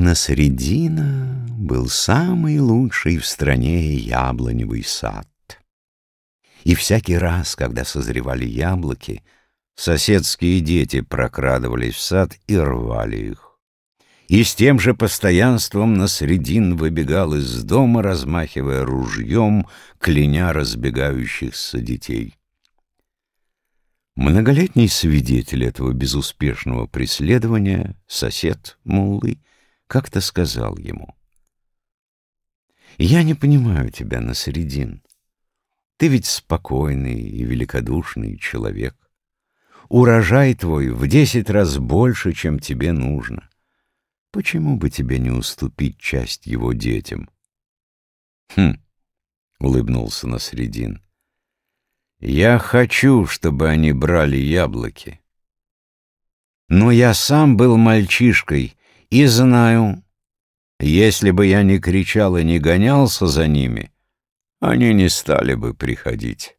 Насредина был самый лучший в стране яблоневый сад. И всякий раз, когда созревали яблоки, соседские дети прокрадывались в сад и рвали их. И с тем же постоянством Насредин выбегал из дома, размахивая ружьем, кляня разбегающихся детей. Многолетний свидетель этого безуспешного преследования, сосед Муллы, как-то сказал ему. «Я не понимаю тебя, Насредин. Ты ведь спокойный и великодушный человек. Урожай твой в десять раз больше, чем тебе нужно. Почему бы тебе не уступить часть его детям?» «Хм!» — улыбнулся Насредин. Я хочу, чтобы они брали яблоки. Но я сам был мальчишкой и знаю, если бы я не кричал и не гонялся за ними, они не стали бы приходить.